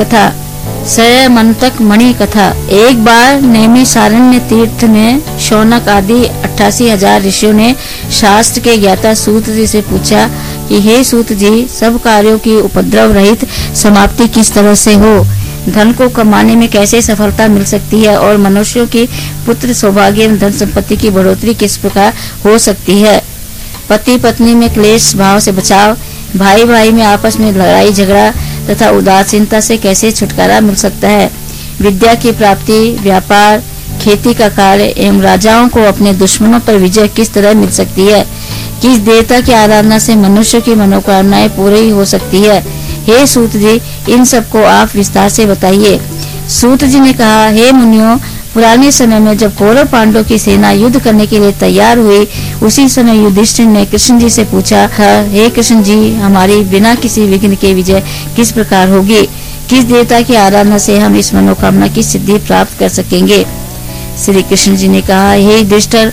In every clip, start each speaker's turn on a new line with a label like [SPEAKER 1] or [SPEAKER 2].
[SPEAKER 1] कथा। सय मनतक मणि कथा। एक बार नेमी सारण्य तीर्थ में शौनक आदि अट्ठासी हज़ार ऋषियों ने शास्त्र के ज्ञाता सूत जी से पूछा कि, हे सूत जी, सब कार्यों की उपद्रव रहित समाप्ति किस तरह से हो? धन को कमाने में कैसे सफलता मिल सकती है और मनुष्यों की पुत्र सौभाग्य एवं धन संपत्ति की बढ़ोतरी किस प्रकार हो सकती है? पति पत्नी में क्लेश, भाव से बचाव भाई भाई में आपस में लड़ाई झगड़ा तथा उदासीनता से कैसे छुटकारा मिल सकता है? विद्या की प्राप्ति, व्यापार, खेती का कार्य एवं राजाओं को अपने दुश्मनों पर विजय किस तरह मिल सकती है? किस देवता की आराधना से मनुष्य की मनोकामनाएँ पूरी हो सकती है? हे सूत जी, इन सबको आप विस्तार से बताइए। सूत जी ने कहा, हे मुनियो पुराने समय में जब कौरव पांडव की सेना युद्ध करने के लिए तैयार हुई उसी समय युधिष्ठिर ने कृष्ण जी से पूछा, हे कृष्ण जी, हमारी बिना किसी विघ्न के विजय किस प्रकार होगी? किस देवता की आराधना से हम इस मनोकामना की सिद्धि प्राप्त कर सकेंगे? श्री कृष्ण जी ने कहा, हे युधिष्ठिर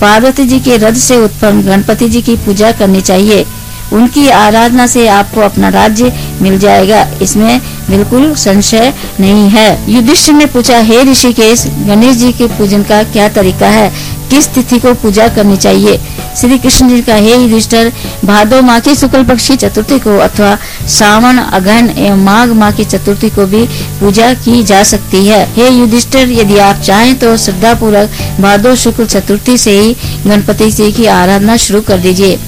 [SPEAKER 1] पार्वती जी के रथ से उत्पन्न गणपति जी की पूजा करनी चाहिए। उनकी आराधना से आपको अपना राज्य मिल जाएगा। इसमें बिल्कुल संशय नहीं है। युधिष्ठिर ने पूछा, हे ऋषिकेश, गणेश जी के पूजन का क्या तरीका है? किस तिथि को पूजा करनी चाहिए? श्री कृष्ण जी का हे युधिष्ठिर, भादो माह की शुक्ल पक्षी चतुर्थी को अथवा सावन अगहन एवं माघ माह की चतुर्थी को भी पूजा की जा सकती है। हे युधिष्ठिर, यदि आप चाहें तो श्रद्धा पूर्वक भादो शुक्ल चतुर्थी से ही गणपति जी की आराधना शुरू कर दीजिए।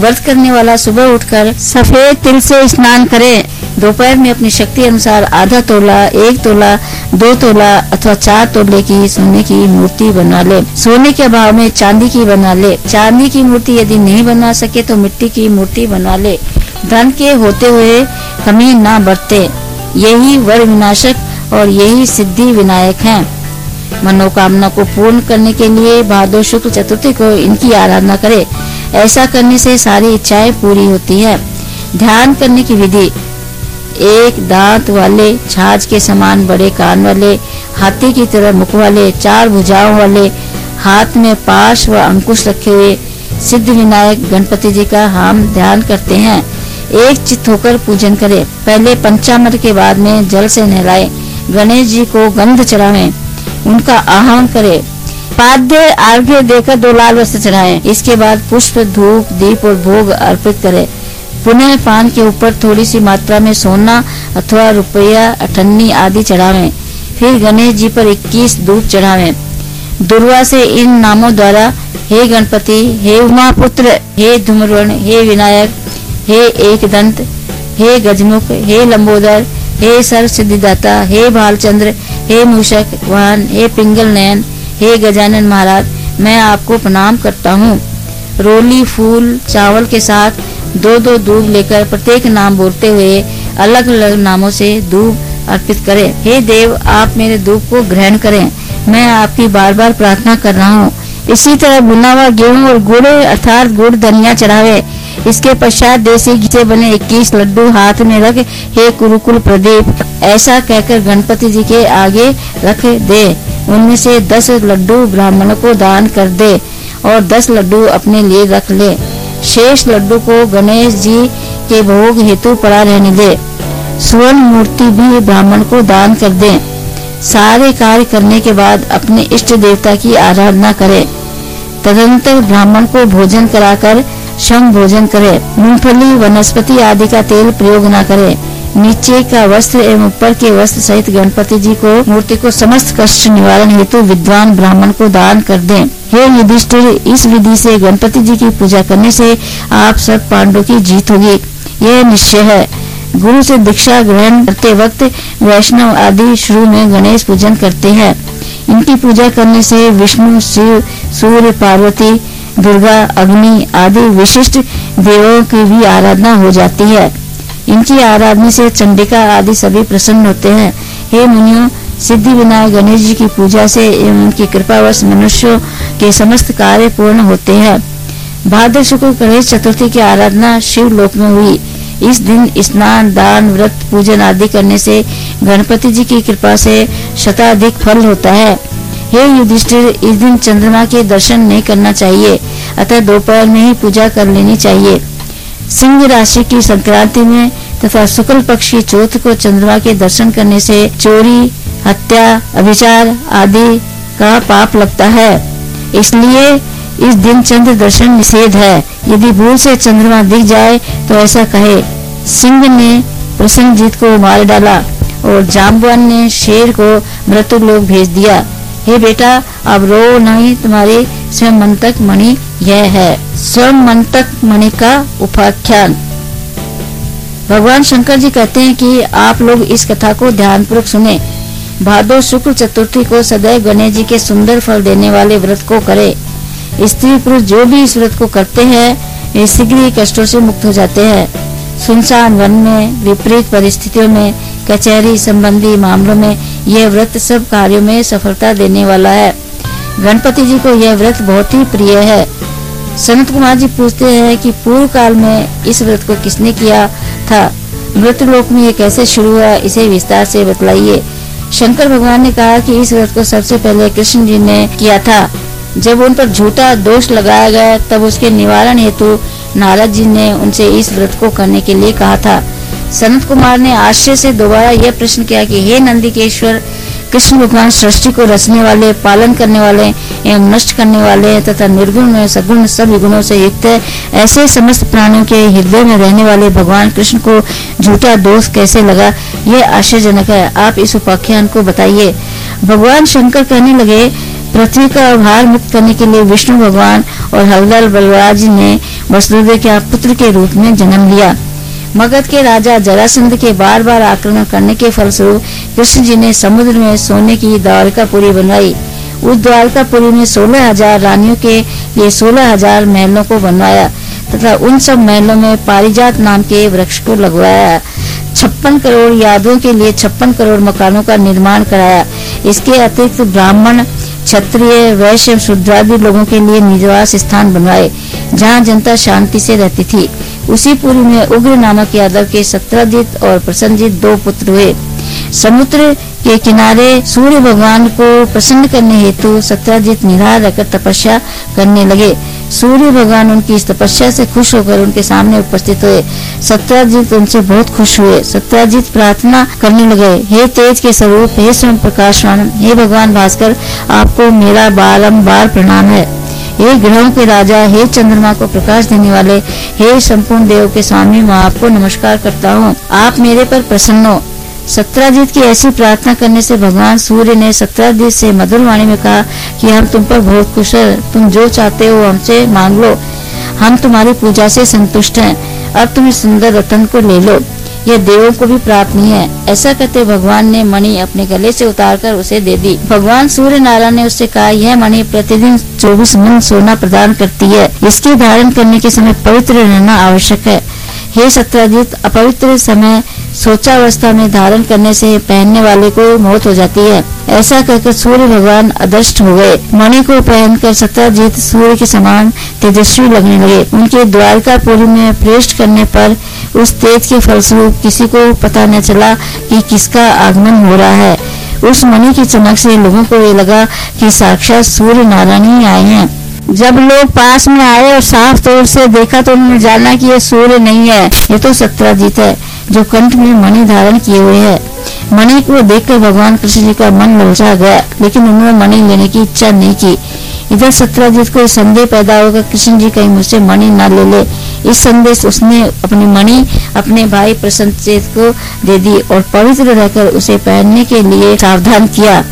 [SPEAKER 1] व्रत करने वाला सुबह उठकर सफ़ेद तिल से स्नान करे। दोपहर में अपनी शक्ति अनुसार आधा तोला, एक तोला, दो तोला अथवा चार तोले की सोने की मूर्ति बना ले। सोने के अभाव में चांदी की बना ले। चांदी की मूर्ति यदि नहीं बना सके तो मिट्टी की मूर्ति बना ले। धन के होते हुए कमी न बरते। यही वर विनाशक और यही सिद्धि विनायक हैं। मनोकामना को पूर्ण करने के लिए भादो शुक्ल चतुर्थी को इनकी आराधना करे। ऐसा करने से सारी इच्छाएँ पूरी होती है। ध्यान करने की विधि। एक दांत वाले, छाछ के समान बड़े कान वाले, हाथी की तरह मुख वाले, चार भुजाओं वाले, हाथ में पाश व अंकुश रखे हुए सिद्ध विनायक गणपति जी का हम ध्यान करते हैं। एक चित होकर पूजन करें। पहले पंचामृत के बाद में जल से नहलाए। गणेश जी को गंध चढ़ावे। उनका आह्वान करे। पाद्य अर्घ्य देकर दो लाल वस्त्र चढ़ाए। इसके बाद पुष्प, धूप, दीप और भोग अर्पित करें। पुनः पान के ऊपर थोड़ी सी मात्रा में सोना अथवा रुपया, अठन्नी आदि चढ़ावे। फिर गणेश जी पर 21 धूप चढ़ावे। दुर्वा से इन नामों द्वारा, हे गणपति, हे उमा पुत्र हे धूम्रवर्ण, हे विनायक, हे एक दंत हे गजमुख, हे लंबोदर, हे सर्व सिद्धिदाता हे भालचंद्र हे मूषक वाहन हे पिंगल नयन, हे गजानन महाराज, मैं आपको प्रणाम करता हूँ। रोली, फूल, चावल के साथ दो दो दूब लेकर प्रत्येक नाम बोलते हुए अलग अलग नामों से दूब अर्पित करें। हे देव, आप मेरे दूब को ग्रहण करें। मैं आपकी बार बार प्रार्थना कर रहा हूँ। इसी तरह बुना हुआ गेहूँ और गुड़, अर्थात गुड़ धनिया चढ़ावे। इसके पश्चात देसी घी से बने 21 लड्डू हाथ में रख, हे कुरुकुल प्रदीप, ऐसा कहकर गणपति जी के आगे रख दे। उनमें से दस लड्डू ब्राह्मण को दान कर दे और दस लड्डू अपने लिए रख ले। शेष लड्डू को गणेश जी के भोग हेतु पड़ा रहने दे। स्वर्ण मूर्ति भी ब्राह्मण को दान कर दे। सारे कार्य करने के बाद अपने इष्ट देवता की आराधना करे। तदंतर ब्राह्मण को भोजन कराकर शम भोजन करे, मूंगफली, वनस्पति आदि का तेल प्रयोग न करे। नीचे का वस्त्र एवं ऊपर के वस्त्र सहित गणपति जी को, मूर्ति को समस्त कष्ट निवारण हेतु विद्वान ब्राह्मण को दान कर दें। हे युधिष्ठिर, इस विधि से गणपति जी की पूजा करने से आप सब पांडवों की जीत होगी। यह निश्चय है। गुरु से दीक्षा ग्रहण करते वक्त वैष्णव आदि शुरू में गणेश पूजन करते हैं। इनकी पूजा करने से विष्णु, शिव, सूर्य, पार्वती दुर्गा, अग्नि आदि विशिष्ट देवों की भी आराधना हो जाती है। इनकी आराधना से चंडिका आदि सभी प्रसन्न होते हैं। हे मुनियों, सिद्धि विनायक गणेश जी की पूजा से एवं उनकी कृपावश मनुष्यों के समस्त कार्य पूर्ण होते हैं। भाद्र शुक्ल गणेश चतुर्थी की आराधना शिव लोक में हुई। इस दिन स्नान, दान, व्रत, पूजन आदि करने से गणपति जी की कृपा से शताधिक फल होता है। हे युधिष्ठिर, इस दिन चंद्रमा के दर्शन नहीं करना चाहिए, अतः दोपहर में ही पूजा कर लेनी चाहिए। सिंह राशि की संक्रांति में तथा शुक्ल पक्ष की चौथ को चंद्रमा के दर्शन करने से चोरी, हत्या, अभिचार आदि का पाप लगता है। इसलिए इस दिन चंद्र दर्शन निषेध है। यदि भूल से चंद्रमा दिख जाए तो ऐसा कहे। सिंह ने प्रसन्नजीत को मार डाला और जाम्बवान ने शेर को मृत्यु लोग भेज दिया। हे बेटा, अब रो नहीं, तुम्हारे स्वयं मंतक मणि यह है। स्वयं मंतक मणि का उपाख्यान। भगवान शंकर जी कहते हैं कि आप लोग इस कथा को ध्यान पूर्वक सुने। भादो शुक्ल चतुर्थी को सदैव गणेश जी के सुंदर फल देने वाले व्रत को करे। स्त्री पुरुष जो भी इस व्रत को करते हैं, वे शीघ्र ही कष्टों से मुक्त हो जाते हैं। सुनसान वन में, विपरीत परिस्थितियों में कचहरी संबंधी मामलों में यह व्रत सब कार्यों में सफलता देने वाला है। गणपति जी को यह व्रत बहुत ही प्रिय है। सनत कुमार जी पूछते हैं कि पूर्व काल में इस व्रत को किसने किया था? मृत लोक में यह कैसे शुरू हुआ, इसे विस्तार से बतलाइए। शंकर भगवान ने कहा कि इस व्रत को सबसे पहले कृष्ण जी ने किया था। जब उन पर झूठा दोष लगाया गया, तब उसके निवारण हेतु नारद जी ने उनसे इस व्रत को करने के लिए कहा था। सनत कुमार ने आश्चर्य से दोबारा यह प्रश्न किया कि हे नंदिकेश्वर, कृष्ण भगवान सृष्टि को रचने वाले, पालन करने वाले, एवं नष्ट करने वाले तथा निर्गुण में सगुण सभी गुणों से युक्त है ऐसे समस्त प्राणियों के हृदय में रहने वाले भगवान कृष्ण को झूठा दोष कैसे लगा? यह आश्चर्यजनक है। आप इस उपाख्यान को बताइए। भगवान शंकर कहने लगे, पृथ्वी का भार मुक्त करने के लिए विष्णु भगवान और हवलाल बलराज ने वसुदेव के पुत्र के रूप में जन्म लिया। मगध के राजा जरासंध के बार बार आक्रमण करने के फलस्वरूप कृष्ण जी ने समुद्र में सोने की द्वारकापुरी बनवाई। उस द्वारकापुरी में सोलह हज़ार रानियों के लिए सोलह हज़ार महलों को बनवाया तथा उन सब महलों में पारिजात नाम के वृक्ष को लगवाया। छप्पन करोड़ यादों के लिए छप्पन करोड़ मकानों का निर्माण कराया। इसके अतिरिक्त ब्राह्मण, क्षत्रिय, वैश्य शुद्रादि लोगों के लिए निवास स्थान बनवाए, जहाँ जनता शांति से रहती थी। उसी पुरी में उग्र नामक यादव के सत्रजीत और प्रसन्नजीत दो पुत्र हुए। समुद्र के किनारे सूर्य भगवान को प्रसन्न करने हेतु सत्यजीत निराह रहकर तपस्या करने लगे। सूर्य भगवान उनकी इस तपस्या से खुश होकर उनके सामने उपस्थित हुए। सत्यजीत उनसे बहुत खुश हुए। सत्यजीत प्रार्थना करने लगे, हे तेज के स्वरूप, हे स्वयं प्रकाश हे भगवान भास्कर, आपको मेरा बारम्बार प्रणाम है। हे ग्रहों के राजा, हे चंद्रमा को प्रकाश देने वाले, हे संपूर्ण देव के स्वामी, मैं आपको नमस्कार करता हूँ। आप मेरे पर प्रसन्न हो। सत्राजीत की ऐसी प्रार्थना करने से भगवान सूर्य ने सत्राजीत से मधुर वाणी में कहा कि हम तुम पर बहुत खुश है। तुम जो चाहते हो हमसे मांग लो। हम तुम्हारी पूजा से संतुष्ट हैं। अब तुम इस सुंदर रतन को ले लो। यह देवों को भी प्राप्त नहीं है। ऐसा कहते भगवान ने मणि अपने गले से उतारकर उसे दे दी। भगवान सूर्य नारायण ने उससे कहा, यह मणि प्रतिदिन चौबीस मन सोना प्रदान करती है। इसके धारण करने के समय पवित्र रहना आवश्यक है। हे सत्राजीत अपवित्र समय सोचावस्था में धारण करने से पहनने वाले को मौत हो जाती है। ऐसा कहकर सूर्य भगवान अदृष्ट हो गए। मणि को पहन कर सत्राजीत सूर्य के समान तेजस्वी लगने लगे। उनके द्वारकापुरी में प्रेष्ट करने पर उस तेज के फलस्वरूप किसी को पता न चला कि किसका आगमन हो रहा है। उस मणि की चमक से लोगों को ये लगा कि साक्षात सूर्य नारायण ही आए हैं। जब लोग पास में आए और साफ़ तौर से देखा तो उन्होंने जाना कि ये सूर्य नहीं है, ये तो सत्राजीत है, जो कंठ में मणि धारण किए हुए है। मणि को देखकर भगवान कृष्ण जी का मन ललचा गया, लेकिन उन्होंने मणि लेने की इच्छा नहीं की। इधर सत्राजीत को संदेह पैदा होगा, कृष्ण जी कहीं मुझसे मणि न ले ले। इस संदेश उसने अपनी मणि, अपने भाई प्रसन्नचेत को दे दी और पवित्र रहकर उसे पहनने के लिए सावधान किया।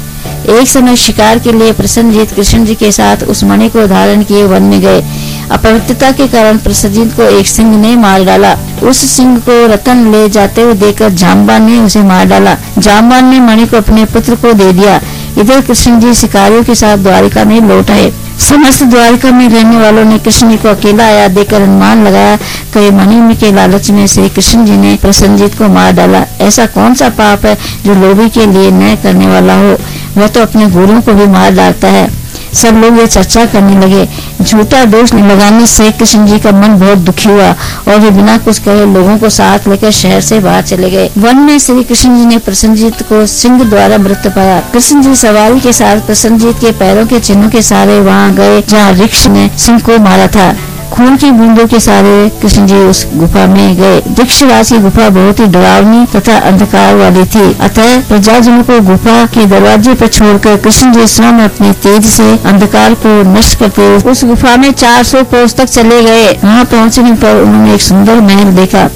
[SPEAKER 1] एक समय शिकार के लिए प्रसन्नजीत कृष्ण जी के साथ उस मणि को धारण किए वन में गए। अपवित्रता के कारण प्रसन्नजीत को एक सिंह ने मार डाला। उस सिंह को रतन ले जाते हुए देखकर जामबान ने उसे मार डाला। जामबान ने मणि को अपने पुत्र को दे दिया। इधर कृष्ण जी शिकारियों के साथ द्वारिका में लौट आए। समस्त द्वारिका में रहने वालों ने कृष्ण जी को अकेला आया देकर अनुमान लगाया कई मणि के लालच में श्री कृष्ण जी ने प्रसन्नजीत को मार डाला। ऐसा कौन सा पाप है जो लोभी के लिए न करने वाला हो? वह तो अपने गुरुओं को भी मार डालता है। सब लोग ये चर्चा करने लगे। झूठा दोष लगाने से कृष्ण जी का मन बहुत दुखी हुआ और वे बिना कुछ कहे लोगों को साथ लेकर शहर से बाहर चले गए। वन में श्री कृष्ण जी ने प्रसन्नजीत को सिंह द्वारा मृत पाया। कृष्ण जी सवारी के साथ प्रसन्नजीत के पैरों के चिन्हों के सारे वहाँ गए, जहाँ रिक्ष ने सिंह को मारा था। खून की बूंदों के सारे कृष्ण जी उस गुफा में गए। वृक्षराज की गुफा बहुत ही डरावनी तथा अंधकार वाली थी। अतः प्रजाजनों को गुफा के दरवाजे पर छोड़कर कृष्ण जी स्वयं अपने तेज से अंधकार को नष्ट करते उस गुफा में 400 कोस तक चले गए। वहाँ पहुँचने पर उन्होंने एक सुंदर महल देखा।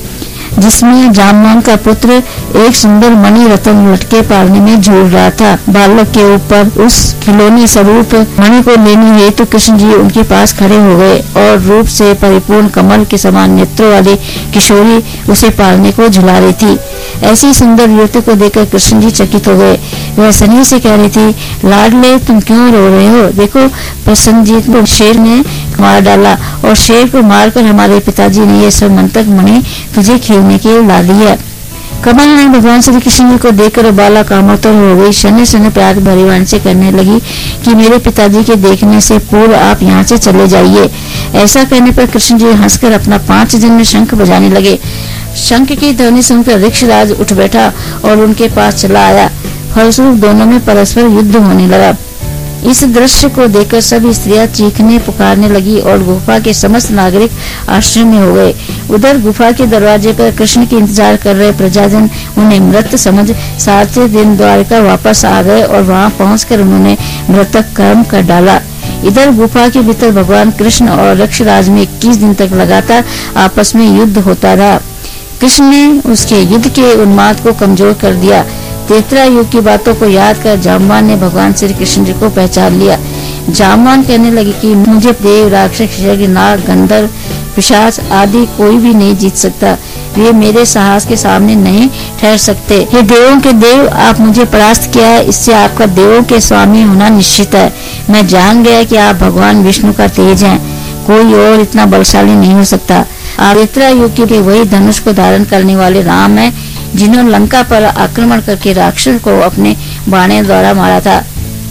[SPEAKER 1] जिसमें जामवान का पुत्र एक सुंदर मणि रतन लटके पालने में झूल रहा था। बालक के ऊपर उस खिलौने स्वरूप मणि को लेने हेतु कृष्ण जी उनके पास खड़े हो गए और रूप से परिपूर्ण कमल के समान नेत्रों वाली किशोरी उसे पालने को झुला रही थी। ऐसी सुंदर युवती को देखकर कृष्ण जी चकित हो गए। वह सनी से कह रही थी, लाडले, तुम क्यों रो रहे हो? देखो प्रसन्नजीत को शेर ने मार डाला और शेर को मारकर हमारे पिताजी ने यह सब मंतक मणि तुझे खेलने के लिए ला दिया कमल ने भगवान श्री कृष्ण जी को देखकर बाला कामोत्तर हो गई। शनि शनि प्यार भरी से करने लगी कि मेरे पिताजी के देखने से पूर्व आप यहाँ से चले जाइए। ऐसा कहने पर कृष्ण जी हंसकर अपना पाँच जन्म शंख बजाने लगे। शंख की ध्वनि सुनकर ऋक्षराज उठ बैठा और उनके पास चला आया। फलस्वरूप दोनों में परस्पर युद्ध होने लगा। इस दृश्य को देखकर सभी स्त्रियाँ चीखने, पुकारने लगी और गुफा के समस्त नागरिक आश्रम में हो गए। उधर गुफा के दरवाजे पर कृष्ण के इंतज़ार कर रहे प्रजाजन उन्हें मृत समझ सातवें दिन द्वारका वापस आ गए और वहाँ पहुंचकर उन्होंने मृतक कर्म कर डाला। इधर गुफा के भीतर भगवान कृष्ण और रक्षराज में इक्कीस दिन तक लगातार आपस में युद्ध होता रहा। कृष्ण ने उसके युद्ध के उन्माद को कमज़ोर कर दिया। तेतरा युग की बातों को याद कर जामवान ने भगवान श्री कृष्ण जी को पहचान लिया। जामवान कहने लगे कि मुझे देव, राक्षस नाग, गंधर्व, पिशाच आदि कोई भी नहीं जीत सकता। वे मेरे साहस के सामने नहीं ठहर सकते। हे देवों के देव, आप मुझे परास्त किया है, इससे आपका देवों के स्वामी होना निश्चित है। मैं जान गया कि आप भगवान विष्णु का तेज हैं। कोई और इतना बलशाली नहीं हो सकता। आप युग के वही धनुष को धारण करने वाले राम है। जिन्होंने लंका पर आक्रमण करके राक्षस को अपने बाणे द्वारा मारा था।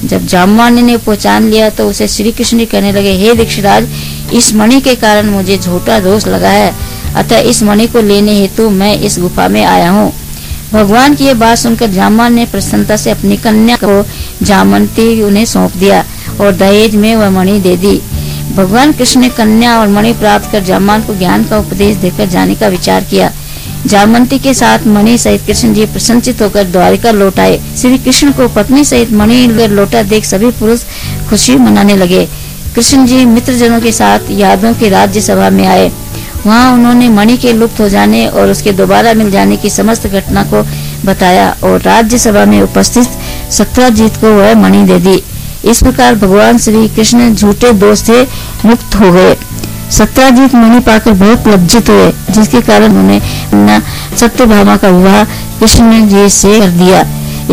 [SPEAKER 1] जब जामवानी ने पहचान लिया तो उसे श्री कृष्ण कहने लगे, हे दीक्षराज इस मणि के कारण मुझे झूठा दोष लगा है। अतः इस मणि को लेने हेतु मैं इस गुफा में आया हूँ भगवान की यह बात सुनकर जामवान ने प्रसन्नता से अपनी कन्या को जामंती उन्हें सौंप दिया और दहेज में वह मणि दे दी। भगवान कृष्ण ने कन्या और मणि प्राप्त कर जामान को ज्ञान का उपदेश देकर जाने का विचार किया। जामंती के साथ मणि सहित कृष्ण जी प्रसन्नचित होकर द्वारिका लौट आए। श्री कृष्ण को पत्नी सहित मणि लौटा देख सभी पुरुष खुशी मनाने लगे। कृष्ण जी मित्र जनों के साथ यादों के राज्य सभा में आए। वहाँ उन्होंने मणि के लुप्त हो जाने और उसके दोबारा मिल जाने की समस्त घटना को बताया और राज्य सभा में उपस्थित सत्राजीत को वह मणि दे दी। इस प्रकार भगवान श्री कृष्ण झूठे दोष से मुक्त हो गए। सत्राजीत मणि पाकर बहुत लज्जित हुए, जिसके कारण उन्हें सत्य भामा का विवाह कृष्ण जी से कर दिया।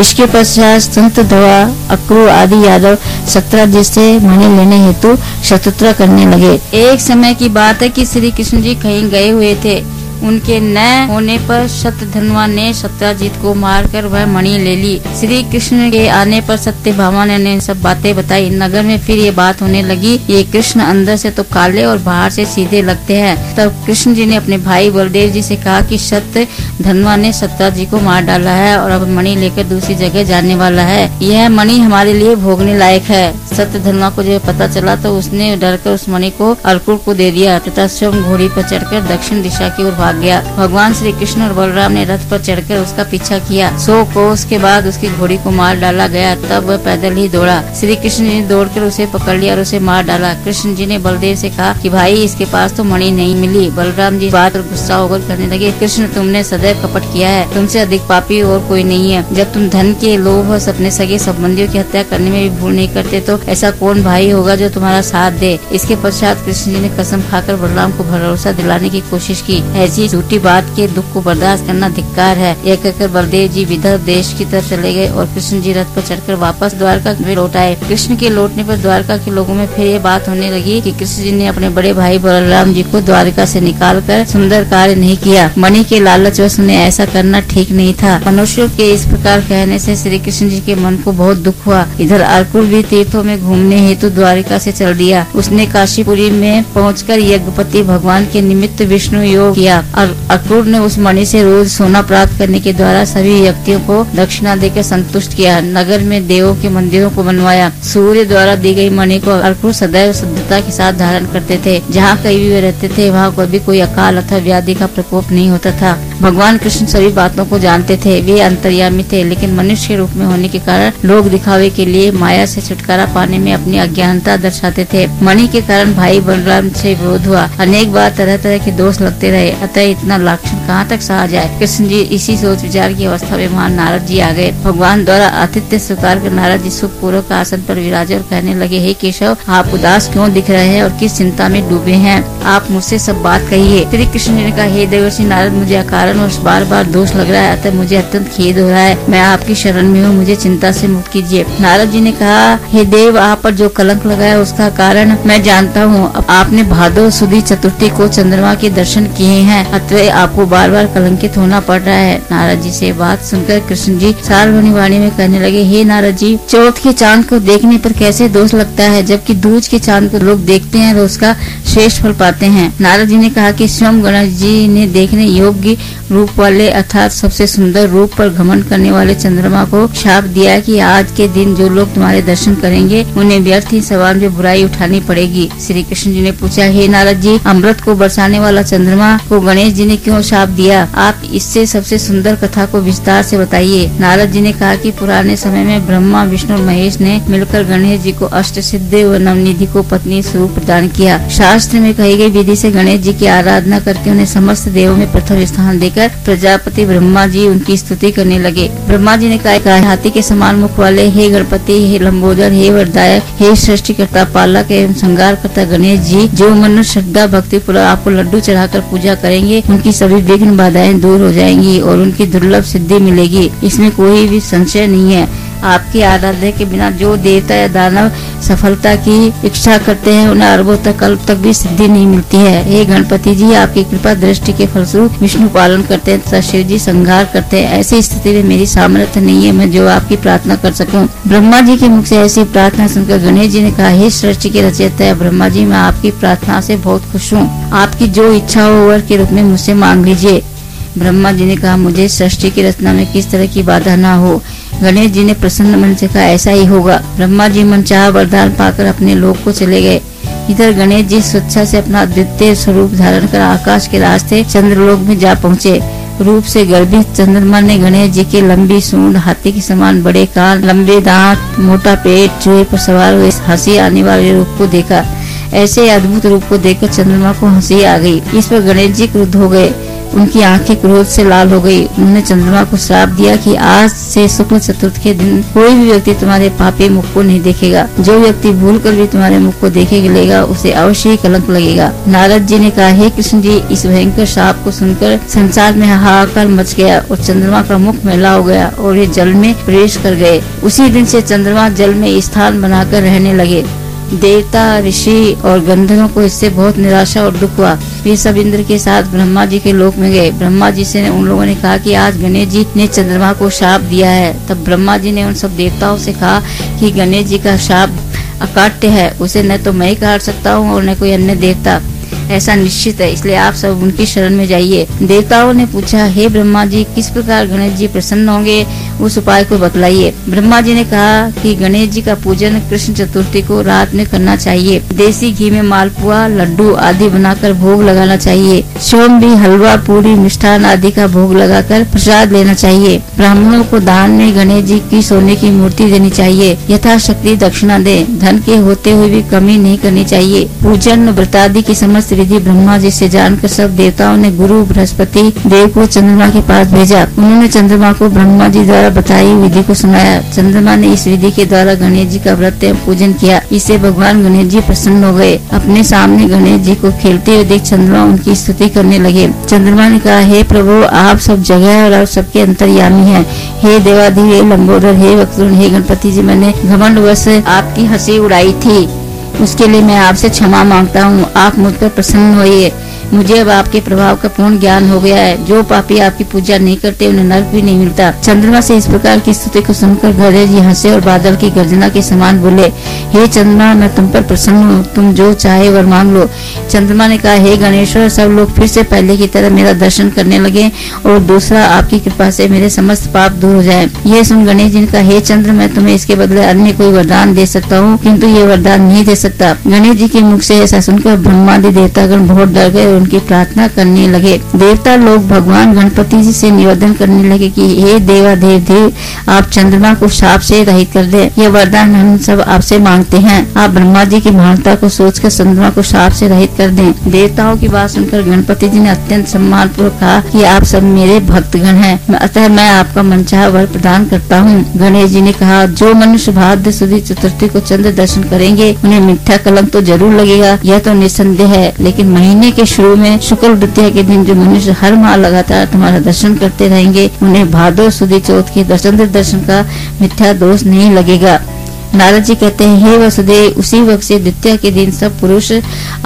[SPEAKER 1] इसके पश्चात संत धवा अक्रू आदि यादव सत्राजीत से मणि लेने हेतु शत्रुता करने लगे। एक समय की बात है कि श्री कृष्ण जी कहीं गए हुए थे। उनके न होने पर धनवा ने सत्राजीत को मारकर वह मणि ले ली। श्री कृष्ण के आने पर सत्य ने सब बातें बताई। नगर में फिर ये बात होने लगी ये कृष्ण अंदर से तो काले और बाहर से सीधे लगते हैं। तब कृष्ण जी ने अपने भाई बलदेव जी से कहा कि सत्य धनवा ने सत्ता जी को मार डाला है और अब मणि लेकर दूसरी जगह जाने वाला है। यह मणि हमारे लिए भोगने लायक है। सत्य धनवा को जब पता चला तो उसने डर कर उस मणि को अर्कुर को दे दिया। तथा स्वयं घोड़ी पर चढ़कर दक्षिण दिशा की ओर भाग गया। भगवान श्री कृष्ण और बलराम ने रथ पर चढ़कर उसका पीछा किया। सो कोस के बाद उसकी घोड़ी को मार डाला गया। तब वह पैदल ही दौड़ा। श्री कृष्ण जी ने दौड़कर उसे पकड़ लिया और उसे मार डाला। कृष्ण जी ने बलदेव से कहा कि, भाई, इसके पास तो मणि नहीं मिली। बलराम जी बात और गुस्सा होकर करने लगे, कृष्ण, तुमने सदैव कपट किया है। तुमसे अधिक पापी और कोई नहीं है। जब तुम धन के लोभ और अपने सगे संबंधियों की हत्या करने में भी भूल नहीं करते तो ऐसा कौन भाई होगा जो तुम्हारा साथ दे? इसके पश्चात कृष्ण जी ने कसम खाकर बलराम को भरोसा दिलाने की कोशिश की। ऐसी झूठी बात के दुख को बर्दाश्त करना धिक्कार है। यह कहकर बलदेव जी विदर्भ देश की तरफ़ चले गए और कृष्ण जी रथ पर चढ़कर वापस द्वारका में लौट आए। कृष्ण के लौटने पर द्वारका के लोगों में फिर ये बात होने लगी कि कृष्ण जी ने अपने बड़े भाई बलराम जी को द्वारका से निकाल कर सुंदर कार्य नहीं किया। मणि के लालच वश उन्हें ऐसा करना ठीक नहीं था। मनुष्यों के इस प्रकार कहने से श्री कृष्ण जी के मन को बहुत दुख हुआ। इधर अर्कुल भी तीर्थों में में घूमने हेतु द्वारिका से चल दिया। उसने काशीपुरी में पहुंचकर यज्ञपति भगवान के निमित्त विष्णु योग किया और अक्रूर ने उस मणि से रोज सोना प्राप्त करने के द्वारा सभी व्यक्तियों को दक्षिणा देकर संतुष्ट किया। नगर में देवों के मंदिरों को बनवाया। सूर्य द्वारा दी गई मणि को अक्रूर सदैव शुद्धता के साथ धारण करते थे। जहाँ कहीं भी वे रहते थे, वहाँ कभी कोई अकाल अथवा व्याधि का प्रकोप नहीं होता था। भगवान कृष्ण सभी बातों को जानते थे। वे अंतर्यामी थे, लेकिन मनुष्य के रूप में होने के कारण लोग दिखावे के लिए माया से छुटकारा पाने में अपनी अज्ञानता दर्शाते थे। मणि के कारण भाई बलराम से विरोध हुआ। अनेक बार तरह तरह के दोष लगते रहे। अतः इतना लाक्षण कहाँ तक सहा जाए? कृष्ण जी इसी सोच विचार की अवस्था में महान नारद जी आ गए। भगवान द्वारा आतिथ्य स्वीकार कर नारद जी सुख पूर्वक आसन पर विराजे और कहने लगे, हे केशव, आप उदास क्यों दिख रहे हैं और किस चिंता में डूबे हैं? आप मुझसे सब बात कहिए। श्री कृष्ण जी ने कहा, हे देवर्षि नारद, मुझे अकारण और बार बार दोष लग रहा है, अतः मुझे अत्यंत खेद हो रहा है। मैं आपकी शरण में हूँ, मुझे चिंता से मुक्त कीजिए। नारद जी ने कहा, हे देव आप पर जो कलंक लगा है उसका कारण मैं जानता हूँ। आपने भादो सुधी चतुर्थी को चंद्रमा के दर्शन किए हैं। अतः आपको बार बार कलंकित होना पड़ रहा है। नारद जी से बात सुनकर कृष्ण जी सार्वनी वाणी में कहने लगे, हे नारद जी, चौथ के चाँद को देखने पर कैसे दोष लगता है? जबकि दूज के चाँद को लोग देखते हैं और उसका श्रेष्ठ फल पाते हैं। नारद जी ने कहा कि स्वयं गणेश जी ने देखने योग्य रूप वाले अर्थात सबसे सुंदर रूप पर घमंड करने वाले चंद्रमा को शाप दिया कि आज के दिन जो लोग तुम्हारे दर्शन करेंगे उन्हें व्यर्थ ही सवाल में बुराई उठानी पड़ेगी। श्री कृष्ण जी ने पूछा, हे नारद जी, अमृत को बरसाने वाला चंद्रमा को गणेश जी ने क्यों शाप दिया? आप इससे सबसे सुंदर कथा को विस्तार से बताइए। नारद जी ने कहा कि पुराने समय में ब्रह्मा, विष्णु महेश ने मिलकर गणेश जी को अष्ट सिद्ध व नवनिधि को पत्नी स्वरूप प्रदान किया। शास्त्र में कही गई विधि से गणेश जी की आराधना करके उन्हें समस्त देवों में प्रथम स्थान देकर प्रजापति ब्रह्मा जी उनकी स्तुति करने लगे। ब्रह्मा जी ने कहा हाथी के समान मुख वाले, हे गणपति, हे लंबोदर, हे वरदायक हे। सृष्टिकर्ता पालक एवं संगार करता गणेश जी। जो मनुष्य श्रद्धा, भक्ति पूर्व आपको लड्डू चढ़ाकर पूजा करेंगे, उनकी सभी विघ्न बाधाएँ दूर हो जाएँगी और उनकी दुर्लभ सिद्धि मिलेगी। इसमें कोई भी संशय नहीं है। आपकी आराध्य के बिना जो देवता या दानव सफलता की इच्छा करते हैं, उन्हें अरबों तक, कल्प तक भी सिद्धि नहीं मिलती है। हे गणपति जी, आपकी कृपा दृष्टि के फलस्वरूप विष्णु पालन करते हैं, तथा शिव जी संघार करते हैं। ऐसी स्थिति में मेरी सामर्थ्य नहीं है, मैं जो आपकी प्रार्थना कर सकूँ। ब्रह्मा जी के मुख से ऐसी प्रार्थना सुनकर गणेश जी ने कहा, हे सृष्टि के रचयिता ब्रह्मा जी, मैं आपकी प्रार्थना से बहुत खुश हूँ। आपकी जो इच्छा हो वर के रूप में मुझसे मांग लीजिए। ब्रह्मा जी ने कहा, मुझे सृष्टि की रचना में किस तरह की बाधा न हो। गणेश जी ने प्रसन्न मन से कहा, ऐसा ही होगा। ब्रह्मा जी मन चाह वरदान पाकर अपने लोक को चले गए। इधर गणेश जी स्वेच्छा से अपना द्वितीय स्वरूप धारण कर आकाश के रास्ते चंद्रलोक में जा पहुँचे। रूप से गर्भित चंद्रमा ने गणेश जी की लंबी सूंड, हाथी के समान बड़े कान, लंबे दांत, मोटा पेट, चूहे पर सवार हुए हँसी आने वाले रूप को देखा। ऐसे अद्भुत रूप को देखकर चंद्रमा को हँसी आ गई। इस पर गणेश जी क्रुद्ध हो गए। उनकी आँखें क्रोध से लाल हो गई। उन्होंने चंद्रमा को श्राप दिया कि आज से शुक्ल चतुर्थ के दिन कोई भी व्यक्ति तुम्हारे पापी मुख को नहीं देखेगा। जो व्यक्ति भूल कर भी तुम्हारे मुख को देखे लेगा उसे अवश्य कलंक लगेगा। नारद जी ने कहा, हे कृष्ण जी, इस भयंकर श्राप को सुनकर संसार में हाहाकार मच गया और चंद्रमा का मुख मैला हो गया और ये जल में प्रवेश कर गए। उसी दिन से चंद्रमा जल में स्थान बनाकर रहने लगे। देवता, ऋषि और गंधर्वों को इससे बहुत निराशा और दुख हुआ। वे सब इंद्र के साथ ब्रह्मा जी के लोक में गए। ब्रह्मा जी से उन लोगों ने कहा कि आज गणेश जी ने चंद्रमा को शाप दिया है। तब ब्रह्मा जी ने उन सब देवताओं से कहा कि गणेश जी का शाप अकाट्य है। उसे न तो मैं काट सकता हूँ और न कोई अन्य देवता। ऐसा निश्चित है, इसलिए आप सब उनकी शरण में जाइए। देवताओं ने पूछा, हे ब्रह्मा जी, किस प्रकार गणेश जी प्रसन्न होंगे? उस उपाय को बतलाइए। ब्रह्मा जी ने कहा कि गणेश जी का पूजन कृष्ण चतुर्थी को रात में करना चाहिए। देसी घी में मालपुआ, लड्डू आदि बनाकर भोग लगाना चाहिए। सोम भी हलवा, पूरी मिष्ठान आदि का भोग लगाकर प्रसाद लेना चाहिए। ब्राह्मणों को दान में गणेश जी की सोने की मूर्ति देनी चाहिए। यथाशक्ति दक्षिणा दे। धन के होते हुए भी कमी नहीं करनी चाहिए। पूजन, व्रतादि की समस्त विधि ब्रह्मा जी से जानकर सब देवताओं ने गुरु, बृहस्पति देव को चंद्रमा के पास भेजा। उन्होंने चंद्रमा को ब्रह्मा जी द्वारा बताई विधि को सुनाया। चंद्रमा ने इस विधि के द्वारा गणेश जी का व्रत एवं पूजन किया। इससे भगवान गणेश जी प्रसन्न हो गए। अपने सामने गणेश जी को खेलते हुए देख चंद्रमा उनकी स्तुति करने लगे। चंद्रमा ने कहा, हे प्रभु, आप सब जगह और आप सबके अंतर्यामी है। हे देवाधि हे लंबोदर, हे वक्तुन हे गणपति जी, मैंने घमंड आपकी हँसी उड़ाई थी। उसके लिए मैं आपसे क्षमा माँगता हूँ। आप मुझ पर प्रसन्न होइए। मुझे अब आपके प्रभाव का पूर्ण ज्ञान हो गया है। जो पापी आपकी पूजा नहीं करते, उन्हें नर्क भी नहीं मिलता। चंद्रमा से इस प्रकार की स्तुति को सुनकर गणेश जी हंसे और बादल की गर्जना के समान बोले, हे चंद्रमा, मैं तुम पर प्रसन्न हूँ। तुम जो चाहे वर मांग लो। चंद्रमा ने कहा, हे गणेश्वर सब लोग फिर से पहले की तरह मेरा दर्शन करने लगे और दूसरा आपकी कृपा से मेरे समस्त पाप दूर हो जाए। ये सुन गणेश जी ने कहा, हे चंद्र, मैं तुम्हें इसके बदले अन्य कोई वरदान दे सकता हूँ किन्तु ये वरदान नहीं दे सकता। गणेश जी के मुख से ऐसा सुनकर ब्रह्मादि देवतागण बहुत डर गए उनकी प्रार्थना करने लगे। देवता लोग भगवान गणपति जी से निवेदन करने लगे कि, हे देवा देव देव आप चंद्रमा को शाप से रहित कर दे। ये वरदान हम सब आपसे मांगते हैं। आप ब्रह्मा जी की महानता को सोच कर चंद्रमा को शाप से रहित कर दें। देवताओं की बात सुनकर गणपति जी ने अत्यंत सम्मान पूर्वक कहा कि, आप सब मेरे भक्तगण हैं। अतः मैं आपका मनचाह वर प्रदान करता हूँ। गणेश जी ने कहा, जो मनुष्य भाद्र सुधी चतुर्थी को चंद्र दर्शन करेंगे, उन्हें मिठा कलंक तो ज़रूर लगेगा। यह तो निसंदेह है, लेकिन महीने के शुरू में शुक्ल द्वितीय के दिन जो मनुष्य हर माह लगातार तुम्हारा दर्शन करते रहेंगे, उन्हें भादो सुधी चौथ के दर्शन दर्शन का मिथ्या दोष नहीं लगेगा। नारद जी कहते हैं, हे वसुदेव, उसी वक्त से द्वितीय के दिन सब पुरुष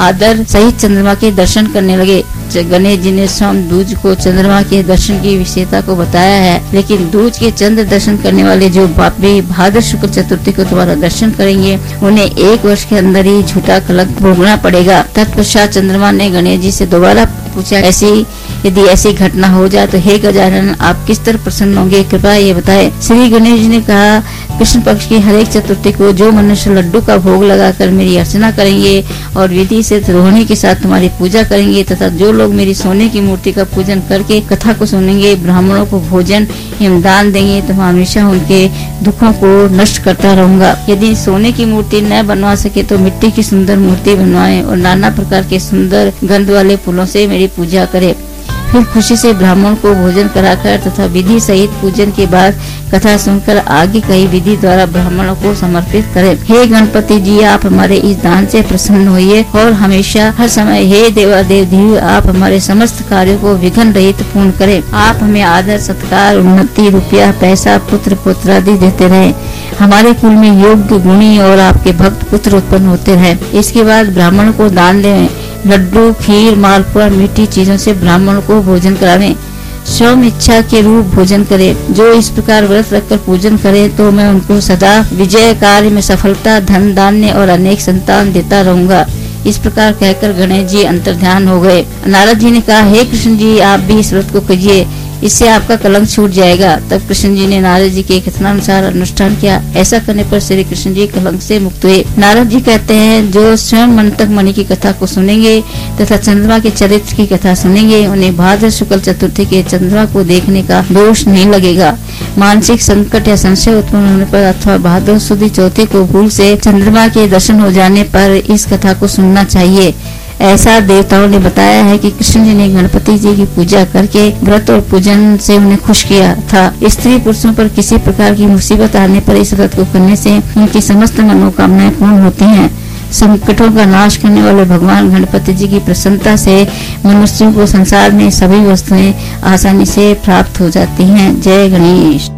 [SPEAKER 1] आदर सहित चंद्रमा के दर्शन करने लगे। गणेश जी ने सोम दूज को चंद्रमा के दर्शन की विशेषता को बताया है, लेकिन दूज के चंद्र दर्शन करने वाले जो बापी भाद्र शुक्ल चतुर्थी को तुम्हारा दर्शन करेंगे, उन्हें एक वर्ष के अंदर ही झूठा कलक भोगना पड़ेगा। तत्पश्चात चंद्रमा ने गणेश जी से दोबारा पूछा, ऐसी, यदि ऐसी घटना हो जाए तो हे गजानन, आप किस तरह प्रसन्न होंगे? कृपा ये बताए। श्री गणेश जी ने कहा, कृष्ण पक्ष की हरेक चतुर्थी को जो मनुष्य लड्डू का भोग लगाकर मेरी अर्चना करेंगे और विधि से रोहिणी के साथ तुम्हारी पूजा करेंगे तथा जो लोग मेरी सोने की मूर्ति का पूजन करके कथा को सुनेंगे, ब्राह्मणों को भोजन एवं दान देंगे तो हमेशा उनके दुखों को नष्ट करता रहूँगा। यदि सोने की मूर्ति न बनवा सके तो मिट्टी की सुंदर मूर्ति बनवाएँ और नाना प्रकार के सुंदर गंध वाले फूलों से मेरी पूजा करे। फिर खुशी से ब्राह्मण को भोजन कराकर तथा विधि सहित पूजन के बाद कथा सुनकर आगे कई विधि द्वारा ब्राह्मणों को समर्पित करें। हे गणपति जी, आप हमारे इस दान से प्रसन्न होइए और हमेशा हर समय हे देवा देव देव आप हमारे समस्त कार्यों को विघन रहित पूर्ण करें। आप हमें आदर, सत्कार, उन्नति, रुपया, पैसा, पुत्र पुत्र आदि देते रहे। हमारे कुल में योग्य गुणी और आपके भक्त पुत्र उत्पन्न होते रहे। इसके बाद ब्राह्मण को दान दें। लड्डू, खीर, मालपुआ, मीठी चीज़ों से ब्राह्मण को भोजन करावे। स्वम इच्छा के रूप भोजन करे। जो इस प्रकार व्रत रखकर पूजन करे तो मैं उनको सदा विजय कार्य में सफलता, धन, दान्य और अनेक संतान देता रहूँगा। इस प्रकार कहकर गणेश जी अंतर ध्यान हो गए। नारद जी ने कहा, हे कृष्ण जी, आप भी इस व्रत को करिए। इससे आपका कलंक छूट जाएगा। तब कृष्ण जी ने नारद जी के कथनानुसार अनुष्ठान किया। ऐसा करने पर श्री कृष्ण जी कलंक से मुक्त हुए। नारद जी कहते हैं, जो स्वयं मंतक मणि की कथा को सुनेंगे तथा चंद्रमा के चरित्र की कथा सुनेंगे, उन्हें भाद्र शुक्ल चतुर्थी के चंद्रमा को देखने का दोष नहीं लगेगा। मानसिक संकट या संशय उत्पन्न होने पर अथवा भाद्र सुधी चौथी को भूल से चंद्रमा के दर्शन हो जाने पर इस कथा को सुनना चाहिए। ऐसा देवताओं ने बताया है कि कृष्ण जी ने गणपति जी की पूजा करके व्रत और पूजन से उन्हें खुश किया था। स्त्री पुरुषों पर किसी प्रकार की मुसीबत आने पर इस व्रत को करने से उनकी समस्त मनोकामनाएँ पूर्ण होती हैं। संकटों का नाश करने वाले भगवान गणपति जी की प्रसन्नता से मनुष्यों को संसार में सभी वस्तुएँ आसानी से प्राप्त हो जाती हैं। जय गणेश।